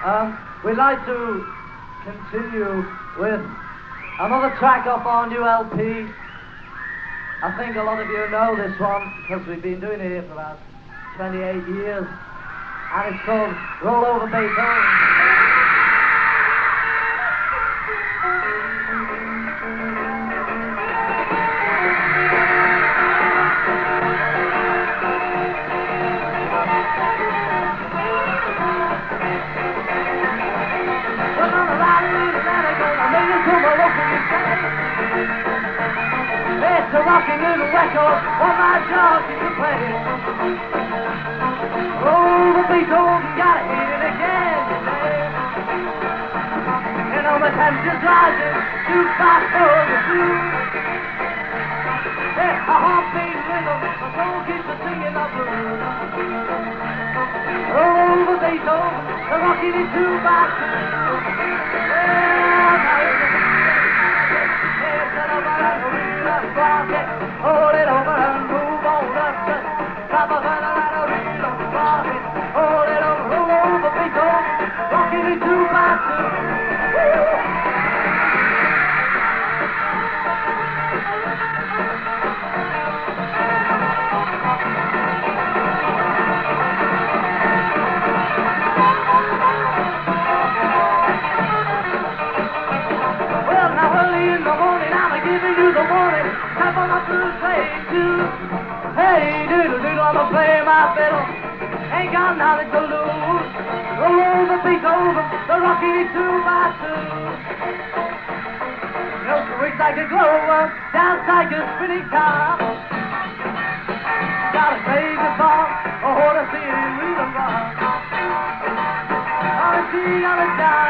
We'd like to continue with another track off our new LP. I think a lot of you know this one because we've been doing it here for about 28 years. And it's called Roll Over Beethoven. A rocking little record what my jockey can play. Oh, the Beethoven gotta hit it again. And all the temperature's rising, jukebox for the two. Hey, a heartbeat rhythm, my soul keeps a singing of the blues. Roll over oh, Beethoven, the rocking it two by two. Well, Up to. Hey, doodle doodle, I'ma play my fiddle. Ain't got nothing to lose. Roll over, Beethoven, the rocky two by two. No swings like a glow dance like a spinning car. Got a crazy song, a a city rhythm bar. On a sea, on a dive,